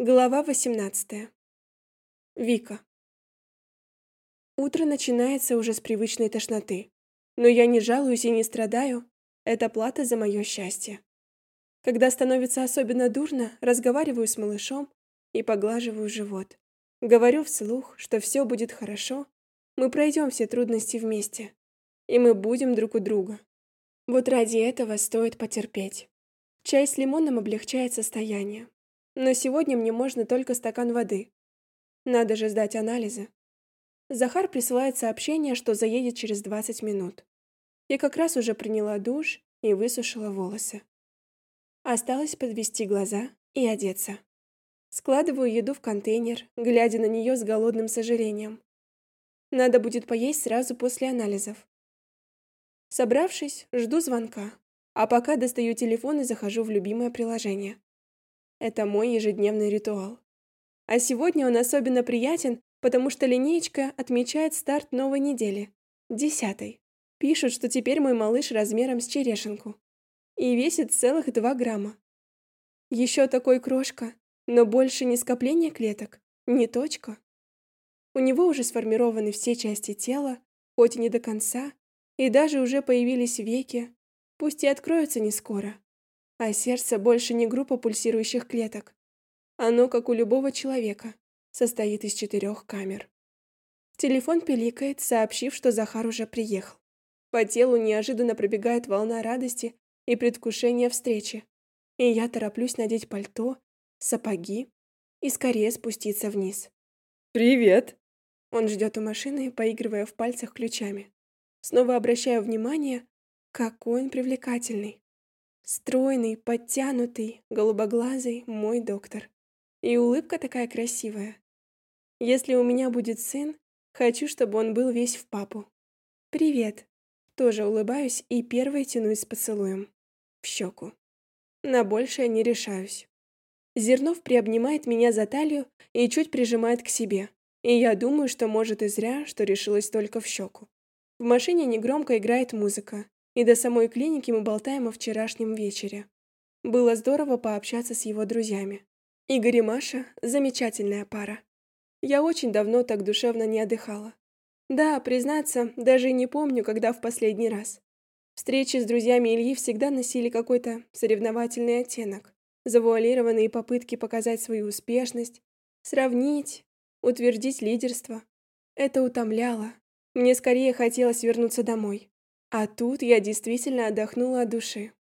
Глава 18. Вика. Утро начинается уже с привычной тошноты. Но я не жалуюсь и не страдаю. Это плата за мое счастье. Когда становится особенно дурно, разговариваю с малышом и поглаживаю живот. Говорю вслух, что все будет хорошо, мы пройдем все трудности вместе, и мы будем друг у друга. Вот ради этого стоит потерпеть. Чай с лимоном облегчает состояние, но сегодня мне можно только стакан воды. Надо же сдать анализы. Захар присылает сообщение, что заедет через 20 минут. Я как раз уже приняла душ и высушила волосы. Осталось подвести глаза и одеться. Складываю еду в контейнер, глядя на нее с голодным сожалением. Надо будет поесть сразу после анализов. Собравшись, жду звонка, а пока достаю телефон и захожу в любимое приложение. Это мой ежедневный ритуал. А сегодня он особенно приятен, потому что линеечка отмечает старт новой недели, десятой. Пишут, что теперь мой малыш размером с черешенку и весит целых два грамма. Еще такой крошка, но больше не скопление клеток, не точка. У него уже сформированы все части тела, хоть и не до конца, и даже уже появились веки, пусть и откроются не скоро. А сердце больше не группа пульсирующих клеток. Оно, как у любого человека, состоит из четырех камер. Телефон пиликает, сообщив, что Захар уже приехал. По телу неожиданно пробегает волна радости и предвкушения встречи. И я тороплюсь надеть пальто, сапоги и скорее спуститься вниз. «Привет!» Он ждет у машины, поигрывая в пальцах ключами. Снова обращаю внимание, какой он привлекательный. Стройный, подтянутый, голубоглазый мой доктор. И улыбка такая красивая. Если у меня будет сын, хочу, чтобы он был весь в папу. Привет. Тоже улыбаюсь и первой тянусь с поцелуем. В щеку. На большее не решаюсь. Зернов приобнимает меня за талию и чуть прижимает к себе. И я думаю, что может и зря, что решилась только в щеку. В машине негромко играет музыка, и до самой клиники мы болтаем о вчерашнем вечере. Было здорово пообщаться с его друзьями. Игорь и Маша – замечательная пара. Я очень давно так душевно не отдыхала. Да, признаться, даже и не помню, когда в последний раз. Встречи с друзьями Ильи всегда носили какой-то соревновательный оттенок. Завуалированные попытки показать свою успешность, сравнить, утвердить лидерство. Это утомляло. Мне скорее хотелось вернуться домой. А тут я действительно отдохнула от души.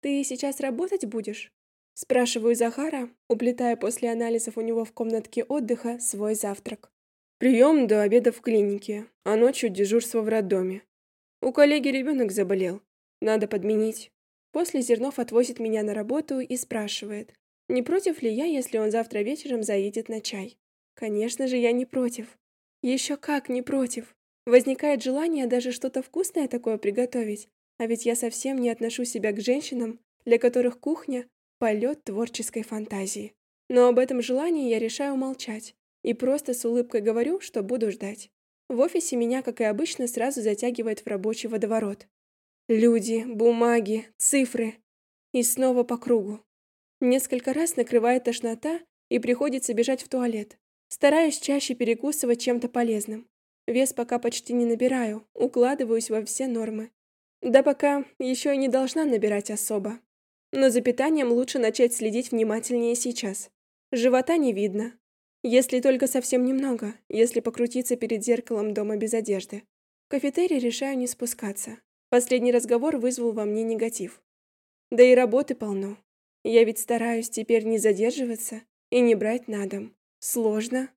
«Ты сейчас работать будешь?» Спрашиваю Захара, уплетая после анализов у него в комнатке отдыха свой завтрак. Прием до обеда в клинике, а ночью дежурство в роддоме. У коллеги ребенок заболел. Надо подменить. После Зернов отвозит меня на работу и спрашивает, не против ли я, если он завтра вечером заедет на чай. Конечно же, я не против. Еще как не против. Возникает желание даже что-то вкусное такое приготовить, а ведь я совсем не отношу себя к женщинам, для которых кухня – полет творческой фантазии. Но об этом желании я решаю молчать и просто с улыбкой говорю, что буду ждать. В офисе меня, как и обычно, сразу затягивает в рабочий водоворот. Люди, бумаги, цифры. И снова по кругу. Несколько раз накрывает тошнота, и приходится бежать в туалет. Стараюсь чаще перекусывать чем-то полезным. Вес пока почти не набираю, укладываюсь во все нормы. Да пока еще и не должна набирать особо. Но за питанием лучше начать следить внимательнее сейчас. Живота не видно. Если только совсем немного, если покрутиться перед зеркалом дома без одежды. В кафетерий решаю не спускаться. Последний разговор вызвал во мне негатив. Да и работы полно. Я ведь стараюсь теперь не задерживаться и не брать на дом. Сложно,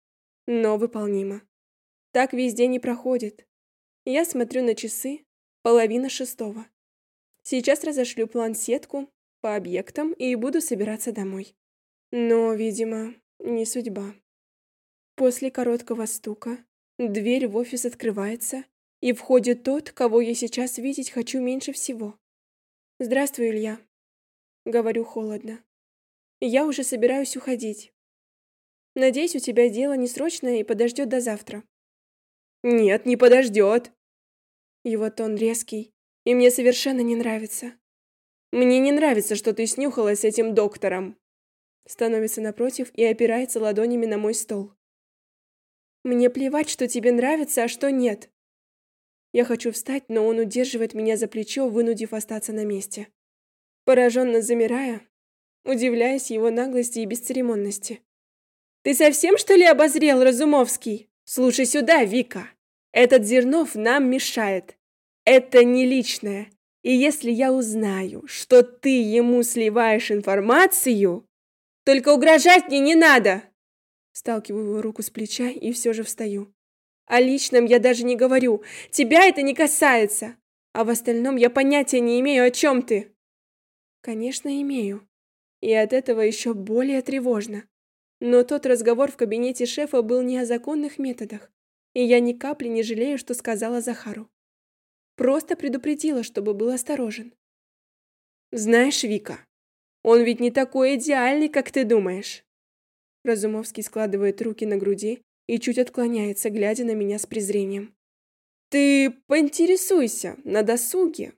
но выполнимо. Так весь день и проходит. Я смотрю на часы, половина шестого. Сейчас разошлю план-сетку по объектам и буду собираться домой. Но, видимо, не судьба. После короткого стука дверь в офис открывается, и входит тот, кого я сейчас видеть хочу меньше всего. «Здравствуй, Илья», — говорю холодно. «Я уже собираюсь уходить. Надеюсь, у тебя дело не срочное и подождет до завтра». «Нет, не подождет!» Его тон резкий, и мне совершенно не нравится. «Мне не нравится, что ты снюхалась с этим доктором!» становится напротив и опирается ладонями на мой стол. Мне плевать, что тебе нравится, а что нет. Я хочу встать, но он удерживает меня за плечо, вынудив остаться на месте. Пораженно замирая, удивляясь его наглости и бесцеремонности. «Ты совсем, что ли, обозрел, Разумовский? Слушай сюда, Вика. Этот Зернов нам мешает. Это не личное. И если я узнаю, что ты ему сливаешь информацию, только угрожать мне не надо!» Сталкиваю руку с плеча и все же встаю. О личном я даже не говорю. Тебя это не касается. А в остальном я понятия не имею, о чем ты. Конечно, имею. И от этого еще более тревожно. Но тот разговор в кабинете шефа был не о законных методах. И я ни капли не жалею, что сказала Захару. Просто предупредила, чтобы был осторожен. Знаешь, Вика, он ведь не такой идеальный, как ты думаешь. Разумовский складывает руки на груди и чуть отклоняется, глядя на меня с презрением. Ты поинтересуйся на досуге.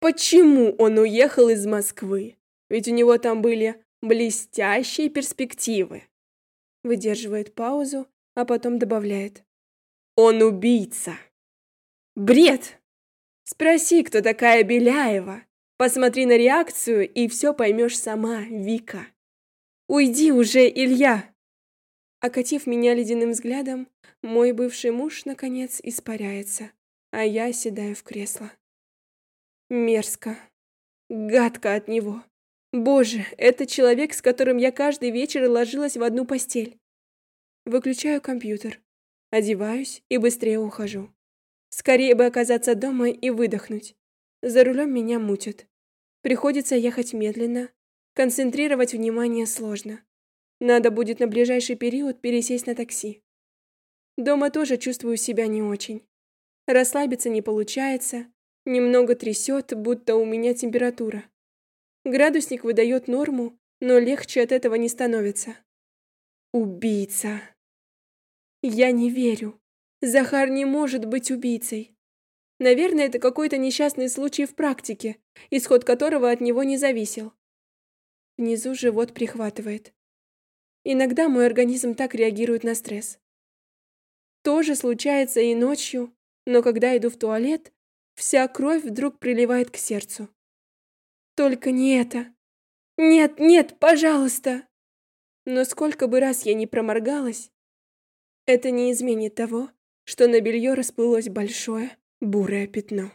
Почему он уехал из Москвы? Ведь у него там были блестящие перспективы. Выдерживает паузу, а потом добавляет. Он убийца. Бред! Спроси, кто такая Беляева. Посмотри на реакцию, и все поймешь сама, Вика. Уйди уже, Илья! Окатив меня ледяным взглядом, мой бывший муж, наконец, испаряется, а я седаю в кресло. Мерзко. Гадко от него. Боже, это человек, с которым я каждый вечер ложилась в одну постель. Выключаю компьютер, одеваюсь и быстрее ухожу. Скорее бы оказаться дома и выдохнуть. За рулем меня мутит. Приходится ехать медленно. Концентрировать внимание сложно. Надо будет на ближайший период пересесть на такси. Дома тоже чувствую себя не очень. Расслабиться не получается, немного трясет, будто у меня температура. Градусник выдает норму, но легче от этого не становится. Убийца. Я не верю. Захар не может быть убийцей. Наверное, это какой-то несчастный случай в практике, исход которого от него не зависел. Внизу живот прихватывает. Иногда мой организм так реагирует на стресс. Тоже случается и ночью, но когда иду в туалет, вся кровь вдруг приливает к сердцу. Только не это. Нет, нет, пожалуйста. Но сколько бы раз я ни проморгалась, это не изменит того, что на белье расплылось большое бурое пятно.